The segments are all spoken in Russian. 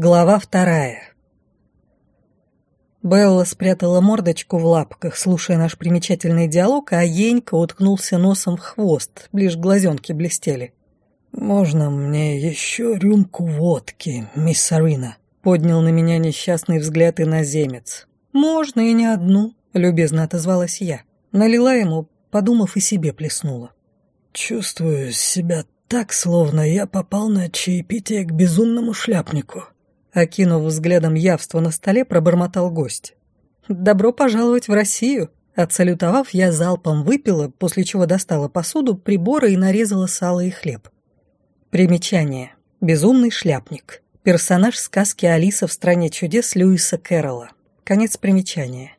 Глава вторая. Белла спрятала мордочку в лапках, слушая наш примечательный диалог, а Енька уткнулся носом в хвост, лишь глазенки блестели. «Можно мне еще рюмку водки, мисс Арина?» — поднял на меня несчастный взгляд иноземец. «Можно и не одну», — любезно отозвалась я. Налила ему, подумав, и себе плеснула. «Чувствую себя так, словно я попал на чаепитие к безумному шляпнику», Окинув взглядом явство на столе, пробормотал гость. «Добро пожаловать в Россию!» Отсалютовав, я залпом выпила, после чего достала посуду, приборы и нарезала сало и хлеб. Примечание. Безумный шляпник. Персонаж сказки «Алиса в стране чудес» Льюиса Кэрролла. Конец примечания.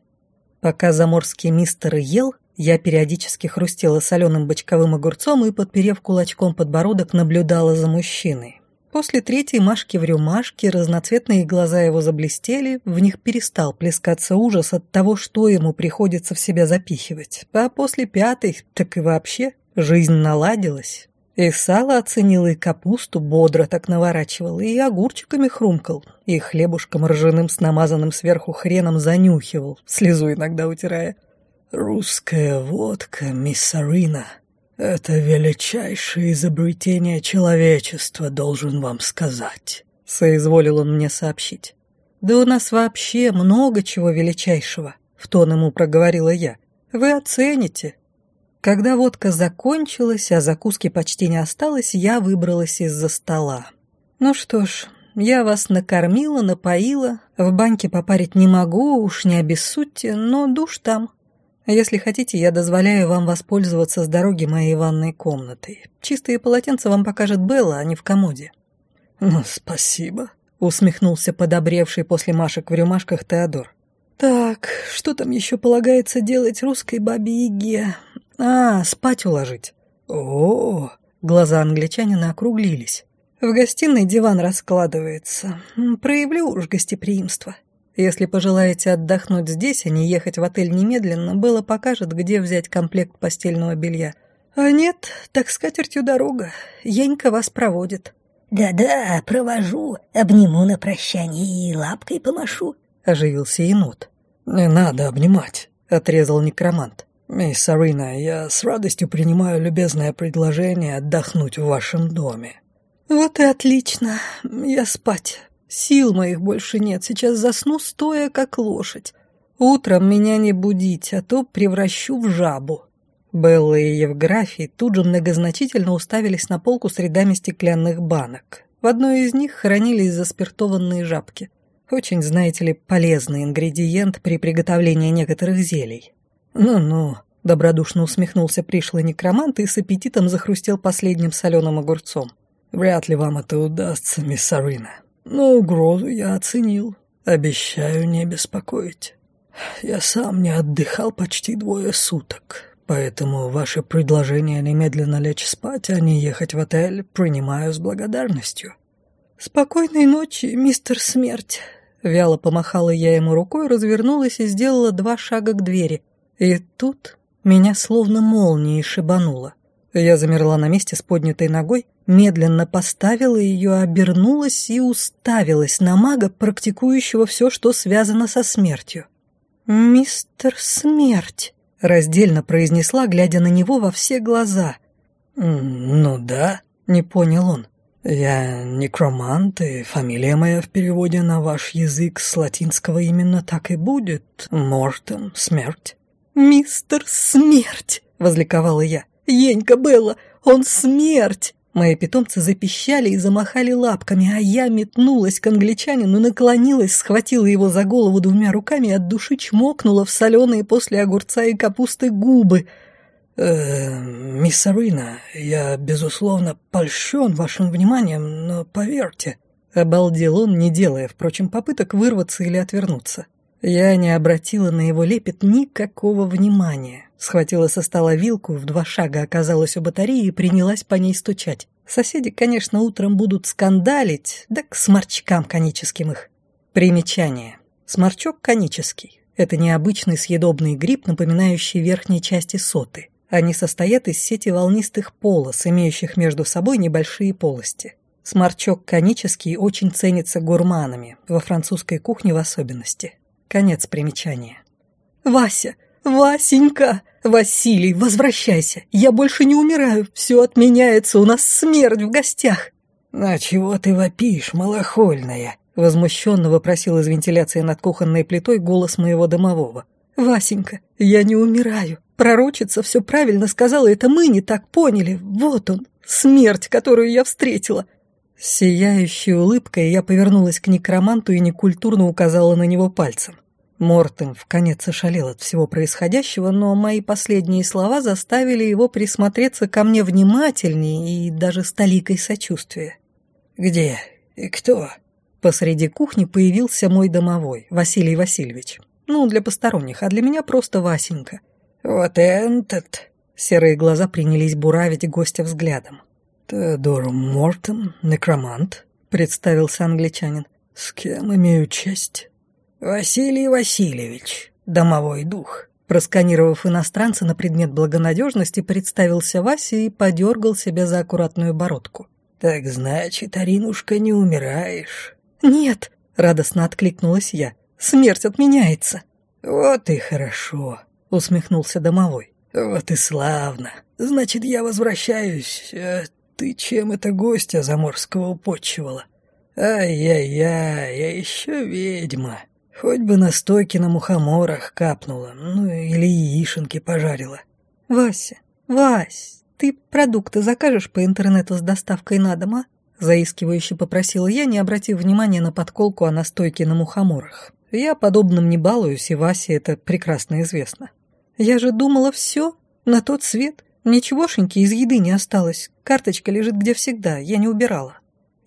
Пока заморский мистер ел, я периодически хрустела соленым бочковым огурцом и, подперев кулачком подбородок, наблюдала за мужчиной. После третьей Машки в рюмашке разноцветные глаза его заблестели, в них перестал плескаться ужас от того, что ему приходится в себя запихивать. А после пятой, так и вообще, жизнь наладилась. И сало оценил, и капусту бодро так наворачивал, и огурчиками хрумкал, и хлебушком ржаным с намазанным сверху хреном занюхивал, слезу иногда утирая. «Русская водка, мисс Арина», «Это величайшее изобретение человечества, должен вам сказать», — соизволил он мне сообщить. «Да у нас вообще много чего величайшего», — в тон ему проговорила я. «Вы оцените». Когда водка закончилась, а закуски почти не осталось, я выбралась из-за стола. «Ну что ж, я вас накормила, напоила, в баньке попарить не могу, уж не обессудьте, но душ там». Если хотите, я дозволяю вам воспользоваться с дороги моей ванной комнатой. Чистые полотенца вам покажет Белла, а не в комоде». «Ну, спасибо», — усмехнулся подобревший после Машек в рюмашках Теодор. «Так, что там еще полагается делать русской бабе-яге? А, спать уложить». О, -о, -о глаза англичанина округлились. В гостиной диван раскладывается. Проявлю уж гостеприимство. Если пожелаете отдохнуть здесь, а не ехать в отель немедленно, было покажет, где взять комплект постельного белья. А нет, так с катертью дорога. Янька вас проводит. «Да-да, провожу, обниму на прощание и лапкой помашу», — оживился енот. «Не надо обнимать», — отрезал некромант. «Мисс Арина, я с радостью принимаю любезное предложение отдохнуть в вашем доме». «Вот и отлично. Я спать. Сил моих больше нет, сейчас засну, стоя как лошадь. Утром меня не будить, а то превращу в жабу». Белла и Евграфий тут же многозначительно уставились на полку с рядами стеклянных банок. В одной из них хранились заспиртованные жабки. Очень, знаете ли, полезный ингредиент при приготовлении некоторых зелий. «Ну-ну», — добродушно усмехнулся пришлый некромант и с аппетитом захрустел последним соленым огурцом. «Вряд ли вам это удастся, мисс Арина. Но угрозу я оценил. Обещаю не беспокоить. Я сам не отдыхал почти двое суток, поэтому ваше предложение немедленно лечь спать, а не ехать в отель, принимаю с благодарностью». «Спокойной ночи, мистер Смерть!» Вяло помахала я ему рукой, развернулась и сделала два шага к двери. И тут меня словно молнией шибануло. Я замерла на месте с поднятой ногой, медленно поставила ее, обернулась и уставилась на мага, практикующего все, что связано со смертью. «Мистер Смерть», — раздельно произнесла, глядя на него во все глаза. «Ну да», — не понял он. «Я некромант, и фамилия моя в переводе на ваш язык с латинского именно так и будет. Мортем, смерть». «Мистер Смерть!» — возликовала я. «Енька Белла, он смерть!» Мои питомцы запищали и замахали лапками, а я метнулась к англичанину, наклонилась, схватила его за голову двумя руками и от души чмокнула в соленые после огурца и капусты губы. «Э, «Мисс Арина, я, безусловно, польщен вашим вниманием, но поверьте...» Обалдел он, не делая, впрочем, попыток вырваться или отвернуться. Я не обратила на его лепет никакого внимания. Схватила со стола вилку, в два шага оказалась у батареи и принялась по ней стучать. Соседи, конечно, утром будут скандалить, да к сморчкам коническим их. Примечание. Сморчок конический. Это необычный съедобный гриб, напоминающий верхние части соты. Они состоят из сети волнистых полос, имеющих между собой небольшие полости. Сморчок конический очень ценится гурманами, во французской кухне в особенности. Конец примечания. «Вася! Васенька! Василий, возвращайся! Я больше не умираю, все отменяется, у нас смерть в гостях!» «А чего ты вопишь, малохольная?» Возмущенно вопросил из вентиляции над кухонной плитой голос моего домового. «Васенька, я не умираю. Пророчица все правильно сказала, это мы не так поняли. Вот он, смерть, которую я встретила. Сияющей улыбкой я повернулась к некроманту и некультурно указала на него пальцем. Мортем в конец ошалел от всего происходящего, но мои последние слова заставили его присмотреться ко мне внимательнее и даже с толикой сочувствия. «Где? И кто?» Посреди кухни появился мой домовой, Василий Васильевич. Ну, для посторонних, а для меня просто Васенька. «Вот этот...» Серые глаза принялись буравить гостя взглядом. «Теодор Мортон, некромант», — представился англичанин. «С кем имею честь?» «Василий Васильевич, домовой дух». Просканировав иностранца на предмет благонадежности, представился Вася и подергал себя за аккуратную бородку. «Так значит, Аринушка, не умираешь?» «Нет», — радостно откликнулась я, — «смерть отменяется». «Вот и хорошо», — усмехнулся домовой. «Вот и славно. Значит, я возвращаюсь. А ты чем это гостя заморского упочивала? Ай-яй-яй, я еще ведьма. Хоть бы настойки на мухоморах капнула, ну или яишенки пожарила». «Вася, Вась, ты продукты закажешь по интернету с доставкой на дом, а?» Заискивающе попросила я, не обратив внимания на подколку о настойке на мухоморах. Я подобным не балуюсь, и Васе это прекрасно известно. Я же думала все на тот свет. Ничегошеньки из еды не осталось. Карточка лежит где всегда, я не убирала.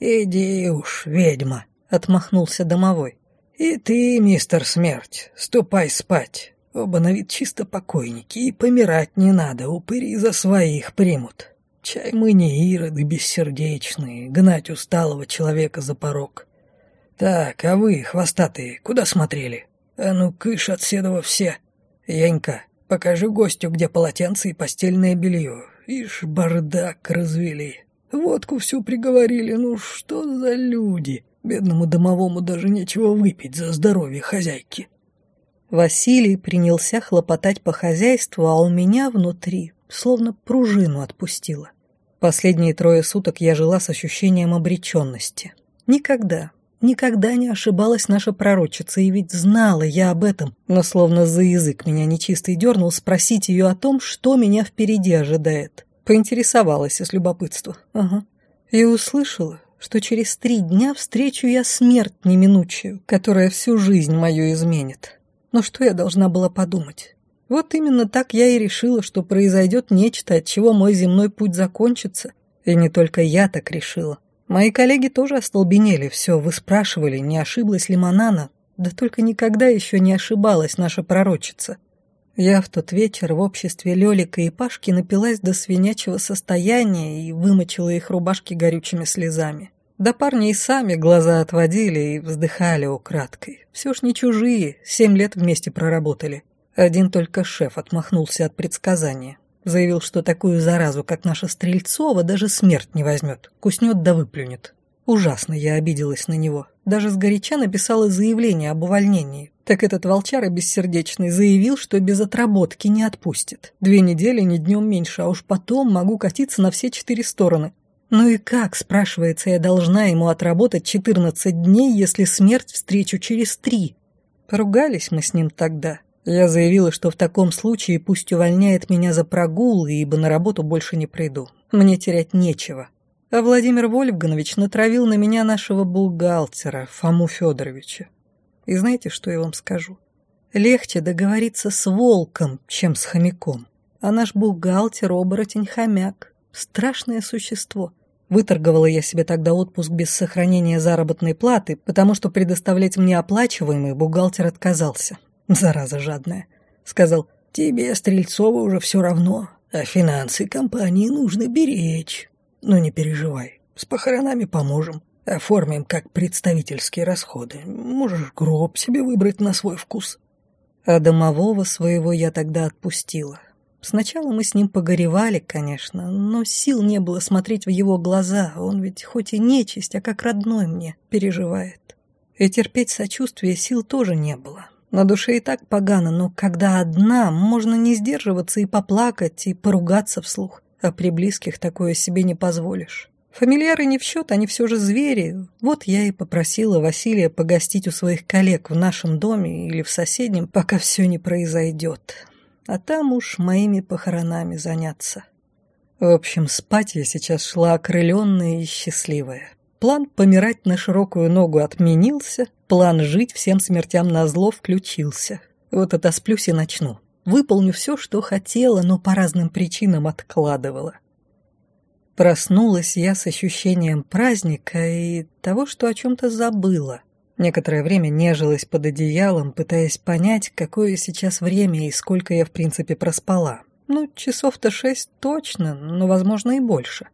«Иди уж, ведьма», — отмахнулся домовой. «И ты, мистер Смерть, ступай спать. Оба на вид чисто покойники, и помирать не надо, упыри за своих примут». Чай мы не ироды бессердечные, гнать усталого человека за порог. Так, а вы, хвостатые, куда смотрели? А ну, кыш от седова все. Янька, покажи гостю, где полотенце и постельное белье. Ишь, бардак развели. Водку всю приговорили, ну что за люди? Бедному домовому даже нечего выпить за здоровье хозяйки. Василий принялся хлопотать по хозяйству, а у меня внутри словно пружину отпустила. Последние трое суток я жила с ощущением обреченности. Никогда, никогда не ошибалась наша пророчица, и ведь знала я об этом, но словно за язык меня нечистый дернул спросить ее о том, что меня впереди ожидает. Поинтересовалась из любопытства. Ага. И услышала, что через три дня встречу я смерть неминучую, которая всю жизнь мою изменит. Но что я должна была подумать? Вот именно так я и решила, что произойдет нечто, от чего мой земной путь закончится. И не только я так решила. Мои коллеги тоже остолбенели, все, вы спрашивали, не ошиблась ли Манана. Да только никогда еще не ошибалась наша пророчица. Я в тот вечер в обществе Лёлика и Пашки напилась до свинячего состояния и вымочила их рубашки горючими слезами. Да парни и сами глаза отводили и вздыхали украдкой. Все ж не чужие, семь лет вместе проработали. Один только шеф отмахнулся от предсказания. Заявил, что такую заразу, как наша Стрельцова, даже смерть не возьмет, куснет да выплюнет. Ужасно я обиделась на него. Даже сгоряча написала заявление об увольнении. Так этот волчара бессердечный заявил, что без отработки не отпустит. Две недели, ни днем меньше, а уж потом могу катиться на все четыре стороны. Ну и как, спрашивается, я должна ему отработать 14 дней, если смерть встречу через три? Поругались мы с ним тогда. Я заявила, что в таком случае пусть увольняет меня за прогул, ибо на работу больше не приду. Мне терять нечего. А Владимир Вольфганович натравил на меня нашего бухгалтера, Фому Федоровича. И знаете, что я вам скажу? Легче договориться с волком, чем с хомяком. А наш бухгалтер — оборотень-хомяк. Страшное существо. Выторговала я себе тогда отпуск без сохранения заработной платы, потому что предоставлять мне оплачиваемый бухгалтер отказался. Зараза жадная. Сказал, тебе, Стрельцова, уже все равно, а финансы компании нужно беречь. Но не переживай, с похоронами поможем. Оформим как представительские расходы. Можешь гроб себе выбрать на свой вкус. А домового своего я тогда отпустила. Сначала мы с ним погоревали, конечно, но сил не было смотреть в его глаза. Он ведь хоть и нечисть, а как родной мне переживает. И терпеть сочувствие сил тоже не было. На душе и так погано, но когда одна, можно не сдерживаться и поплакать, и поругаться вслух. А при близких такое себе не позволишь. Фамильяры не в счет, они все же звери. Вот я и попросила Василия погостить у своих коллег в нашем доме или в соседнем, пока все не произойдет а там уж моими похоронами заняться. В общем, спать я сейчас шла окрыленная и счастливая. План помирать на широкую ногу отменился, план жить всем смертям на зло включился. Вот отосплюсь и начну. Выполню все, что хотела, но по разным причинам откладывала. Проснулась я с ощущением праздника и того, что о чем-то забыла. Некоторое время нежилась под одеялом, пытаясь понять, какое сейчас время и сколько я в принципе проспала. Ну, часов-то шесть точно, но, возможно, и больше.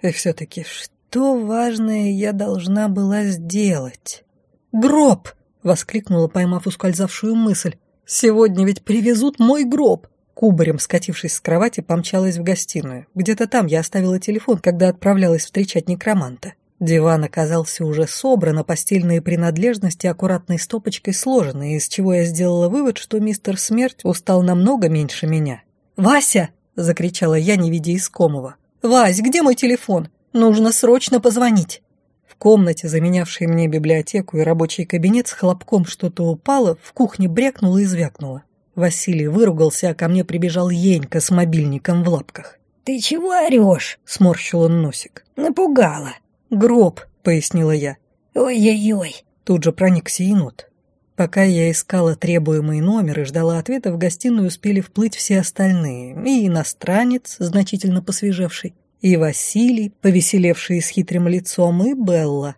И все-таки, что важное я должна была сделать? «Гроб!» — воскликнула, поймав ускользавшую мысль. «Сегодня ведь привезут мой гроб!» Кубарем, скатившись с кровати, помчалась в гостиную. Где-то там я оставила телефон, когда отправлялась встречать некроманта. Диван оказался уже собран, а постельные принадлежности аккуратной стопочкой сложены, из чего я сделала вывод, что мистер Смерть устал намного меньше меня. «Вася!» — закричала я, не видя искомого. «Вась, где мой телефон? Нужно срочно позвонить!» В комнате, заменявшей мне библиотеку и рабочий кабинет, с хлопком что-то упало, в кухне брякнуло и звякнуло. Василий выругался, а ко мне прибежал Енька с мобильником в лапках. «Ты чего орешь?» — сморщил он носик. «Напугала». «Гроб», — пояснила я. «Ой-ой-ой». Тут же проникся енот. Пока я искала требуемый номер и ждала ответа, в гостиную успели вплыть все остальные. И иностранец, значительно посвежевший, и Василий, повеселевший с хитрым лицом, и Белла.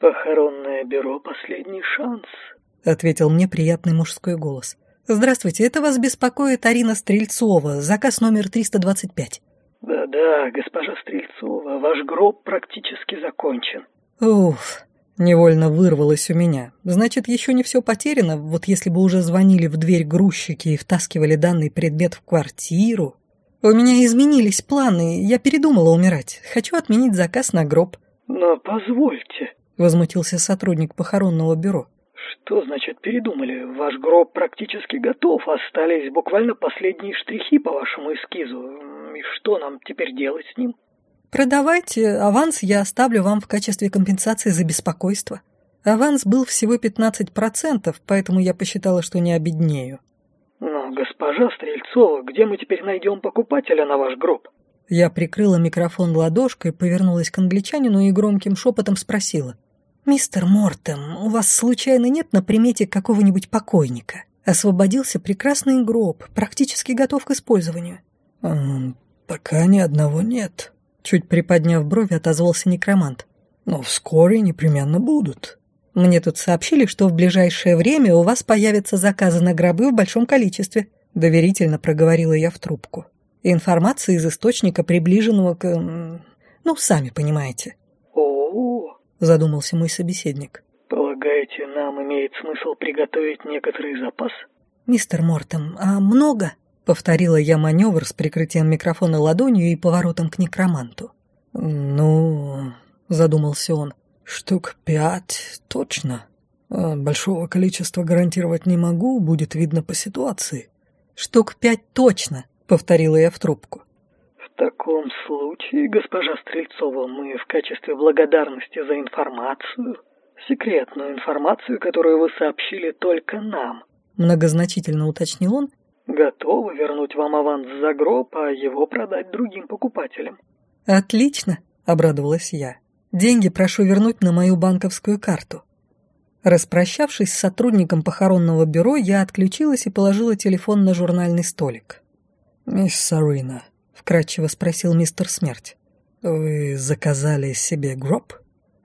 «Похоронное бюро — последний шанс», — ответил мне приятный мужской голос. «Здравствуйте, это вас беспокоит Арина Стрельцова, заказ номер 325». «Да-да, госпожа Стрельцова, ваш гроб практически закончен». «Уф, невольно вырвалось у меня. Значит, еще не все потеряно, вот если бы уже звонили в дверь грузчики и втаскивали данный предмет в квартиру. У меня изменились планы, я передумала умирать. Хочу отменить заказ на гроб». «Но позвольте», — возмутился сотрудник похоронного бюро. «Что значит передумали? Ваш гроб практически готов, остались буквально последние штрихи по вашему эскизу. И что нам теперь делать с ним? Продавайте, аванс я оставлю вам в качестве компенсации за беспокойство. Аванс был всего 15%, поэтому я посчитала, что не обеднею. Госпожа Стрельцова, где мы теперь найдем покупателя на ваш гроб? Я прикрыла микрофон ладошкой, повернулась к англичанину и громким шепотом спросила. «Мистер Мортем, у вас случайно нет на примете какого-нибудь покойника? Освободился прекрасный гроб, практически готов к использованию». «Пока ни одного нет», — чуть приподняв брови, отозвался некромант. «Но вскоре непременно будут». «Мне тут сообщили, что в ближайшее время у вас появятся заказы на гробы в большом количестве», — доверительно проговорила я в трубку. «Информация из источника, приближенного к... ну, сами понимаете». «О-о-о», задумался мой собеседник. «Полагаете, нам имеет смысл приготовить некоторый запас?» «Мистер Мортом, а много?» Повторила я маневр с прикрытием микрофона ладонью и поворотом к некроманту. «Ну...» — задумался он. «Штук пять, точно. А большого количества гарантировать не могу, будет видно по ситуации». «Штук пять точно», — повторила я в трубку. «В таком случае, госпожа Стрельцова, мы в качестве благодарности за информацию, секретную информацию, которую вы сообщили только нам», многозначительно уточнил он Готовы вернуть вам аванс за гроб, а его продать другим покупателям. Отлично, обрадовалась я. Деньги прошу вернуть на мою банковскую карту. Распрощавшись с сотрудником похоронного бюро, я отключилась и положила телефон на журнальный столик. «Мисс Сарина», — вкратчиво спросил мистер Смерть, — «вы заказали себе гроб?»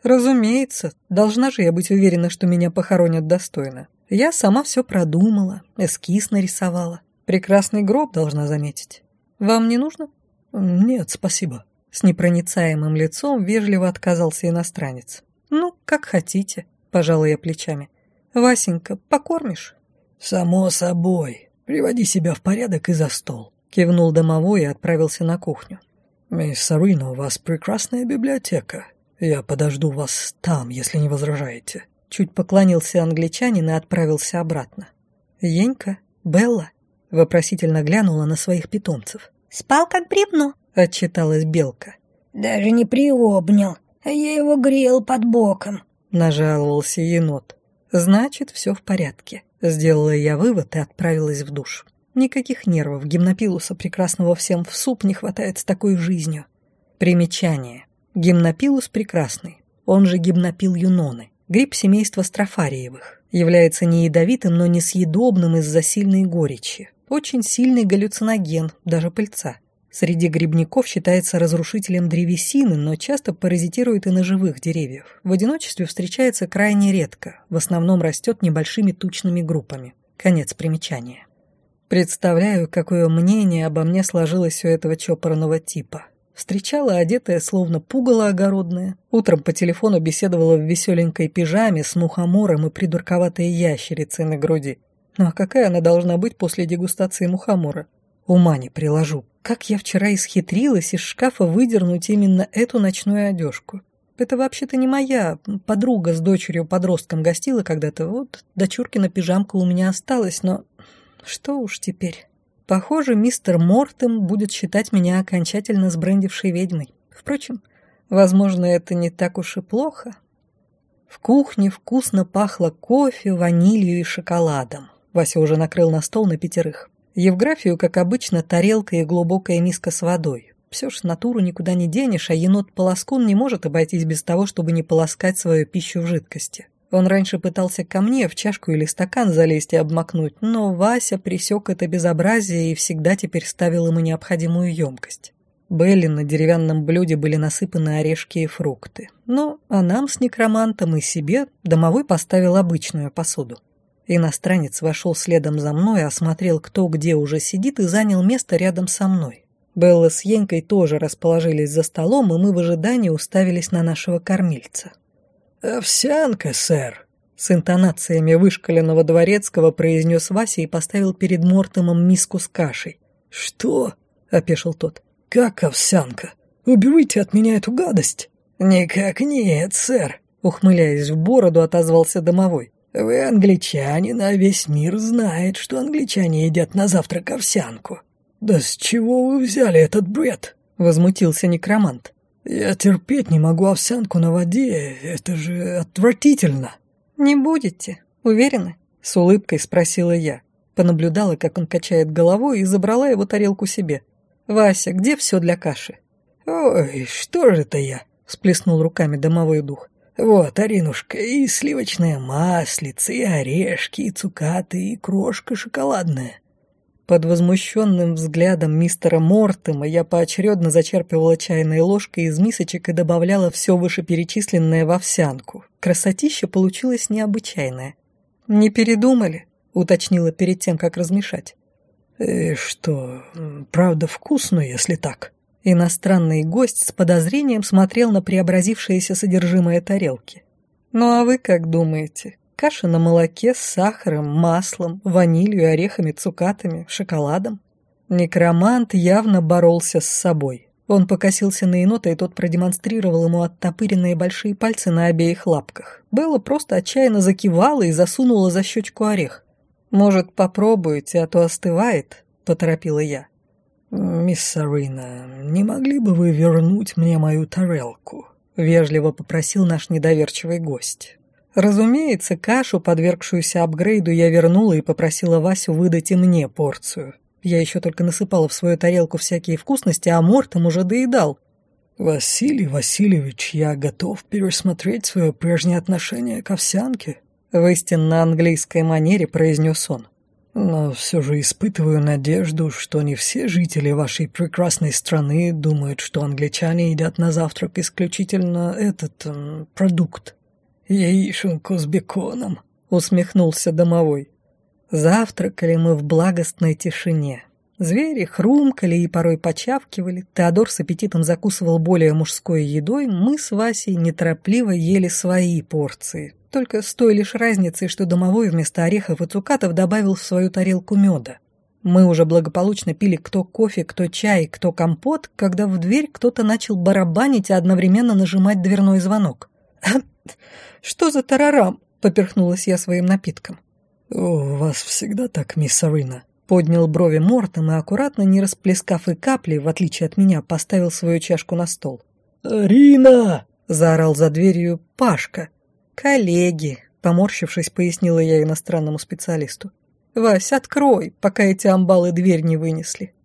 «Разумеется. Должна же я быть уверена, что меня похоронят достойно. Я сама все продумала, эскиз нарисовала. Прекрасный гроб, должна заметить. Вам не нужно? Нет, спасибо. С непроницаемым лицом вежливо отказался иностранец. Ну, как хотите, пожала я плечами. Васенька, покормишь? Само собой. Приводи себя в порядок и за стол. — кивнул домовой и отправился на кухню. «Мисс Сарина, у вас прекрасная библиотека. Я подожду вас там, если не возражаете». Чуть поклонился англичанин и отправился обратно. Енька, Белла вопросительно глянула на своих питомцев. «Спал как бревно», — отчиталась Белка. «Даже не приобнял, а я его грел под боком», — нажаловался енот. «Значит, все в порядке». Сделала я вывод и отправилась в душ. Никаких нервов гимнопилуса прекрасного всем в суп не хватает с такой жизнью. Примечание. Гимнопилус прекрасный, он же гимнопил юноны, гриб семейства строфариевых. Является не ядовитым, но несъедобным из-за сильной горечи. Очень сильный галлюциноген, даже пыльца. Среди грибников считается разрушителем древесины, но часто паразитирует и на живых деревьях. В одиночестве встречается крайне редко, в основном растет небольшими тучными группами. Конец примечания. Представляю, какое мнение обо мне сложилось у этого чопорного типа. Встречала одетая, словно пугало огородное. Утром по телефону беседовала в веселенькой пижаме с мухомором и придурковатой ящерицей на груди. Ну а какая она должна быть после дегустации мухомора? Ума не приложу. Как я вчера исхитрилась из шкафа выдернуть именно эту ночную одежку? Это вообще-то не моя. Подруга с дочерью-подростком гостила когда-то. Вот дочуркина пижамка у меня осталась, но... Что уж теперь. Похоже, мистер Мортем будет считать меня окончательно сбрендившей ведьмой. Впрочем, возможно, это не так уж и плохо. В кухне вкусно пахло кофе, ванилью и шоколадом. Вася уже накрыл на стол на пятерых. Евграфию, как обычно, тарелка и глубокая миска с водой. Все ж натуру никуда не денешь, а енот-полоскун не может обойтись без того, чтобы не полоскать свою пищу в жидкости. Он раньше пытался ко мне в чашку или стакан залезть и обмакнуть, но Вася присек это безобразие и всегда теперь ставил ему необходимую емкость. Белли на деревянном блюде были насыпаны орешки и фрукты. Но а нам с некромантом и себе домовой поставил обычную посуду. Иностранец вошел следом за мной, осмотрел, кто где уже сидит, и занял место рядом со мной. Белла с Енькой тоже расположились за столом, и мы в ожидании уставились на нашего кормильца. «Овсянка, сэр», — с интонациями вышкаленного дворецкого произнес Вася и поставил перед Мортомом миску с кашей. «Что?» — опешил тот. «Как овсянка? Уберите от меня эту гадость!» «Никак нет, сэр», — ухмыляясь в бороду, отозвался домовой. «Вы англичанин, а весь мир знает, что англичане едят на завтрак овсянку». «Да с чего вы взяли этот бред?» — возмутился некромант. «Я терпеть не могу овсянку на воде, это же отвратительно». «Не будете, уверены?» — с улыбкой спросила я. Понаблюдала, как он качает головой, и забрала его тарелку себе. «Вася, где все для каши?» «Ой, что же это я?» — сплеснул руками домовой дух. Вот, Аринушка, и сливочное маслице, и орешки, и цукаты, и крошка шоколадная. Под возмущенным взглядом мистера Мортема я поочередно зачерпывала чайной ложкой из мисочек и добавляла все вышеперечисленное в овсянку. Красотища получилась необычайная. «Не передумали?» — уточнила перед тем, как размешать. «И «Э, что, правда вкусно, если так?» Иностранный гость с подозрением смотрел на преобразившееся содержимое тарелки. «Ну а вы как думаете? Каша на молоке с сахаром, маслом, ванилью, орехами, цукатами, шоколадом?» Некромант явно боролся с собой. Он покосился на енота, и тот продемонстрировал ему оттопыренные большие пальцы на обеих лапках. Белла просто отчаянно закивала и засунула за щечку орех. «Может, попробуете, а то остывает?» – поторопила я. «Мисс Сарина, не могли бы вы вернуть мне мою тарелку?» — вежливо попросил наш недоверчивый гость. Разумеется, кашу, подвергшуюся апгрейду, я вернула и попросила Васю выдать и мне порцию. Я еще только насыпала в свою тарелку всякие вкусности, а Мортом уже доедал. «Василий Васильевич, я готов пересмотреть свое прежнее отношение к овсянке», — в истинно английской манере произнес он. Но все же испытываю надежду, что не все жители вашей прекрасной страны думают, что англичане едят на завтрак исключительно этот эм, продукт. Яишенку с беконом, усмехнулся домовой. Завтракали мы в благостной тишине. Звери хрумкали и порой почавкивали. Теодор с аппетитом закусывал более мужской едой, мы с Васей неторопливо ели свои порции. Только с той лишь разницей, что домовой вместо орехов и цукатов добавил в свою тарелку меда. Мы уже благополучно пили кто кофе, кто чай, кто компот, когда в дверь кто-то начал барабанить и одновременно нажимать дверной звонок. «Что за тарарам?» — поперхнулась я своим напитком. «У вас всегда так, мисс Арина?» Поднял брови Мортом и, аккуратно, не расплескав и капли, в отличие от меня, поставил свою чашку на стол. «Рина!» — заорал за дверью Пашка. «Коллеги!» — поморщившись, пояснила я иностранному специалисту. «Вась, открой, пока эти амбалы дверь не вынесли».